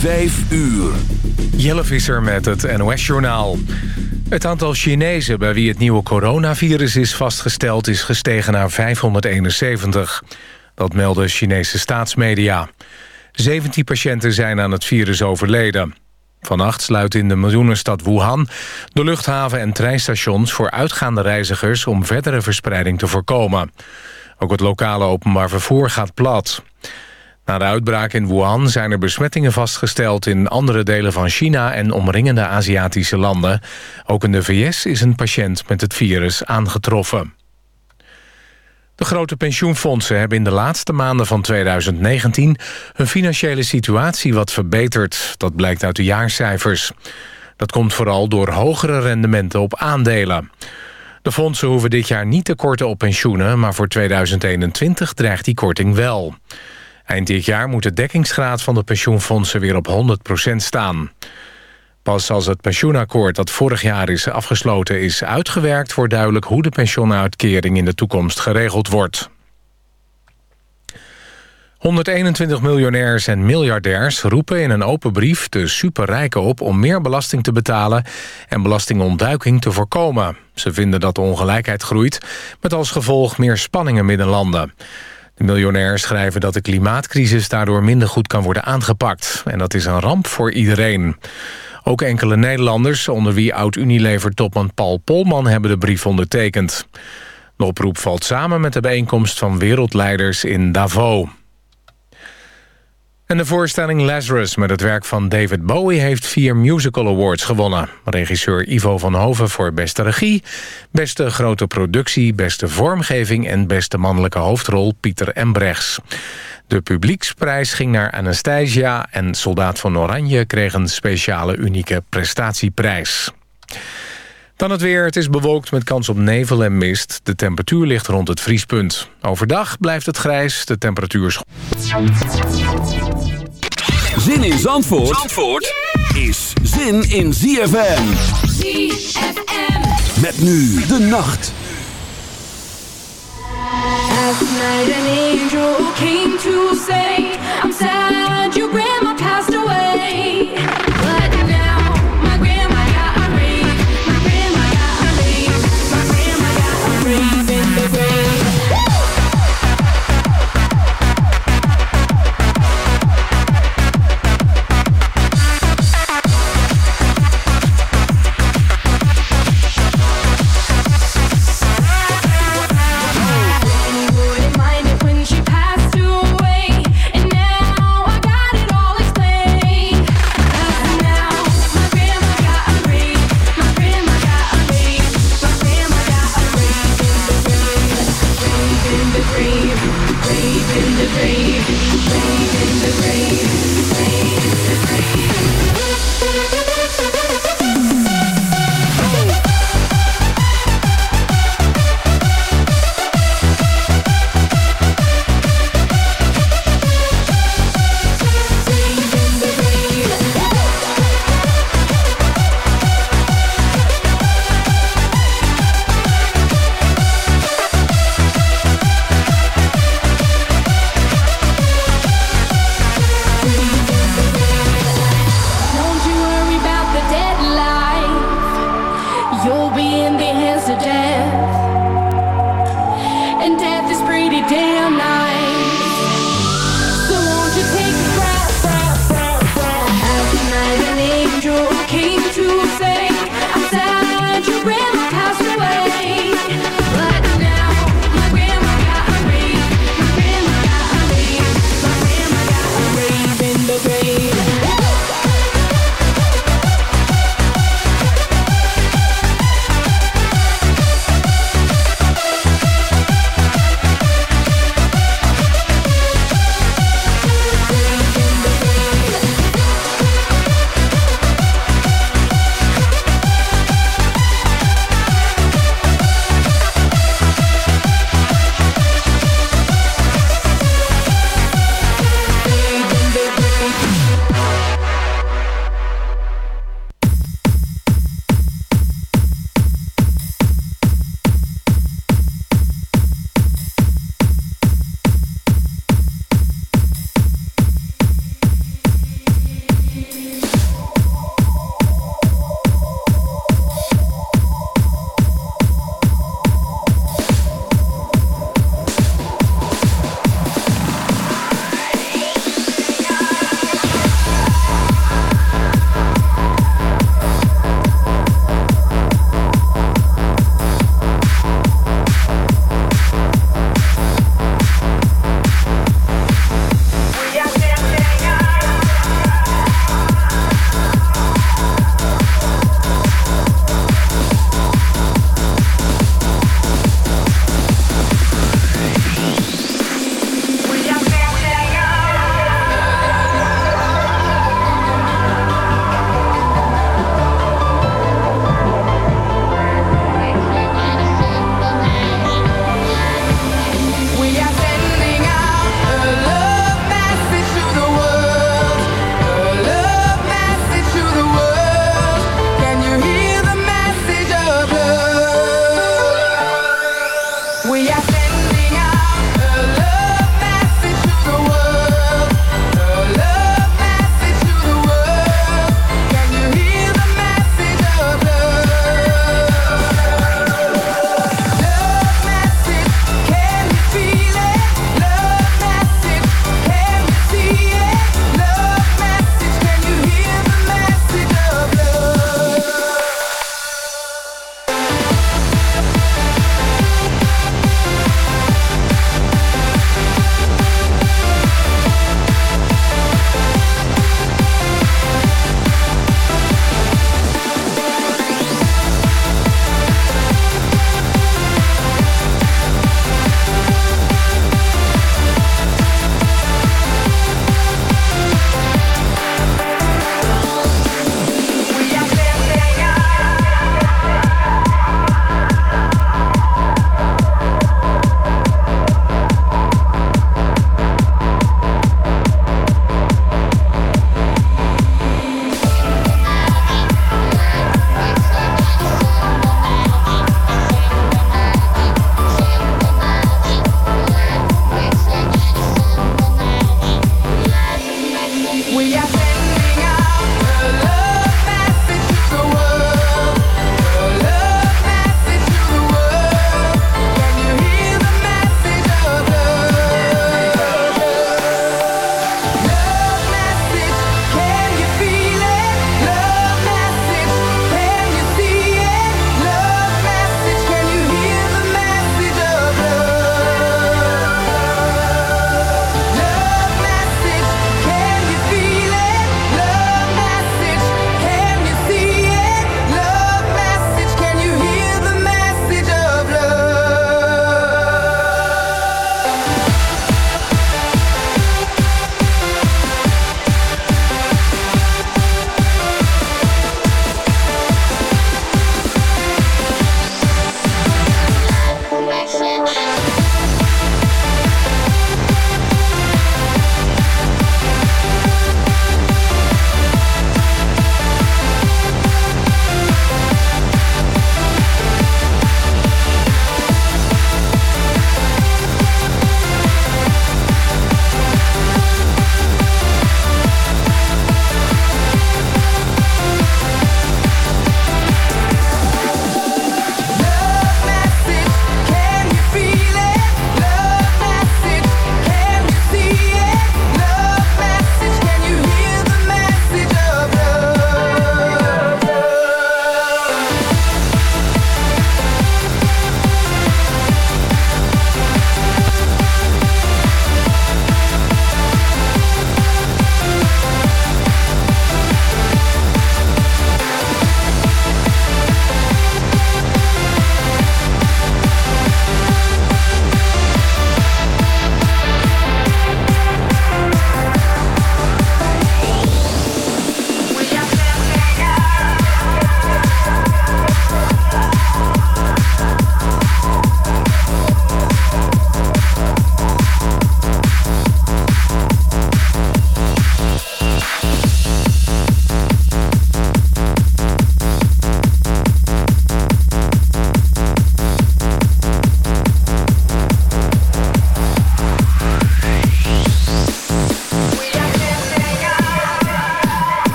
5 uur. Jelle Visser met het NOS-journaal. Het aantal Chinezen bij wie het nieuwe coronavirus is vastgesteld... is gestegen naar 571. Dat melden Chinese staatsmedia. 17 patiënten zijn aan het virus overleden. Vannacht sluit in de miljoenenstad Wuhan de luchthaven en treinstations voor uitgaande reizigers om verdere verspreiding te voorkomen. Ook het lokale openbaar vervoer gaat plat. Na de uitbraak in Wuhan zijn er besmettingen vastgesteld in andere delen van China en omringende Aziatische landen. Ook in de VS is een patiënt met het virus aangetroffen. De grote pensioenfondsen hebben in de laatste maanden van 2019... hun financiële situatie wat verbeterd. Dat blijkt uit de jaarcijfers. Dat komt vooral door hogere rendementen op aandelen. De fondsen hoeven dit jaar niet te korten op pensioenen... maar voor 2021 dreigt die korting wel. Eind dit jaar moet de dekkingsgraad van de pensioenfondsen weer op 100% staan. Pas als het pensioenakkoord dat vorig jaar is afgesloten is uitgewerkt... wordt duidelijk hoe de pensioenuitkering in de toekomst geregeld wordt. 121 miljonairs en miljardairs roepen in een open brief de superrijken op om meer belasting te betalen en belastingontduiking te voorkomen. Ze vinden dat de ongelijkheid groeit, met als gevolg meer spanningen binnen landen. De miljonairs schrijven dat de klimaatcrisis daardoor minder goed kan worden aangepakt. En dat is een ramp voor iedereen. Ook enkele Nederlanders, onder wie oud-Unilever-topman Paul Polman... hebben de brief ondertekend. De oproep valt samen met de bijeenkomst van wereldleiders in Davos. En de voorstelling Lazarus met het werk van David Bowie... heeft vier musical awards gewonnen. Regisseur Ivo van Hoven voor beste regie... beste grote productie, beste vormgeving... en beste mannelijke hoofdrol Pieter Embrechts. De publieksprijs ging naar Anastasia... en Soldaat van Oranje kreeg een speciale unieke prestatieprijs. Dan het weer. Het is bewolkt met kans op nevel en mist. De temperatuur ligt rond het vriespunt. Overdag blijft het grijs. De temperatuur... Zin in Zandvoort, Zandvoort is zin in ZFM. ZFM. Met nu de nacht. Last night an angel came to say I'm sad your grandma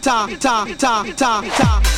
ta, ta, ta, ta,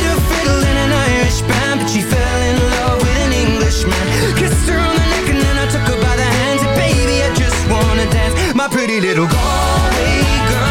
in an Irish band But she fell in love with an Englishman. Kissed her on the neck and then I took her by the baby I just wanna dance. My pretty little Galway girl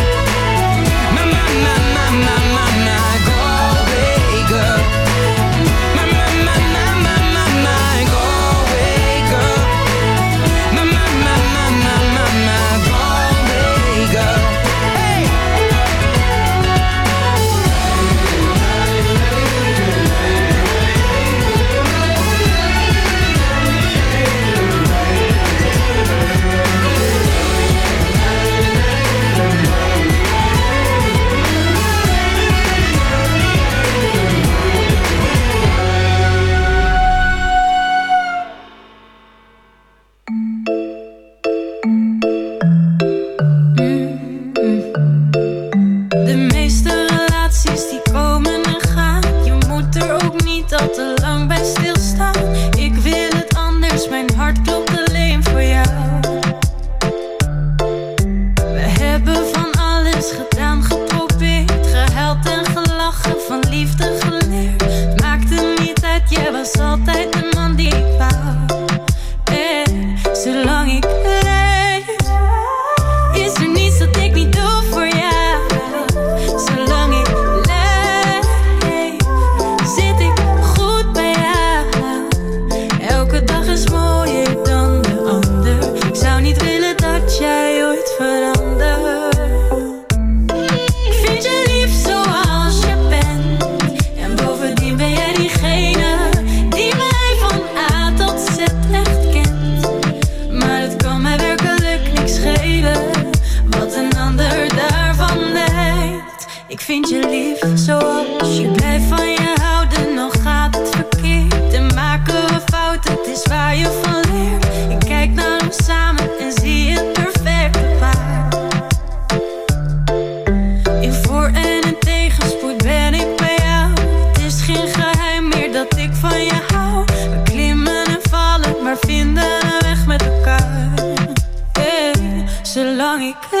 my, my, my zolang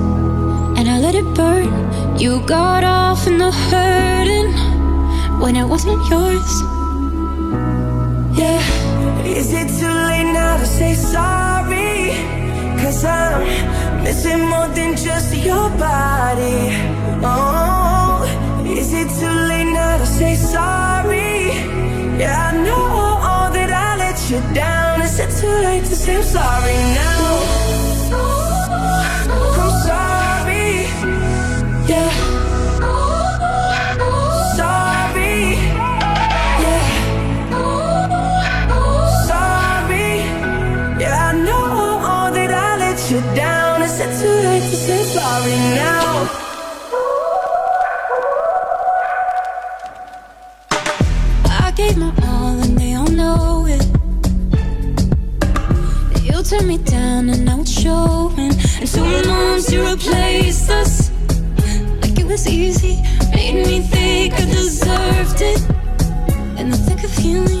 and I let it burn. You got off in the hurting when it wasn't yours. Yeah, is it too late now to say sorry? Cause I'm missing more than just your body. Oh, is it too late now to say sorry? Yeah, I know all that I let you down. Is it too late to say I'm sorry now? And two months you replaced us like it was easy. Made me think I deserved it. In the thick of healing,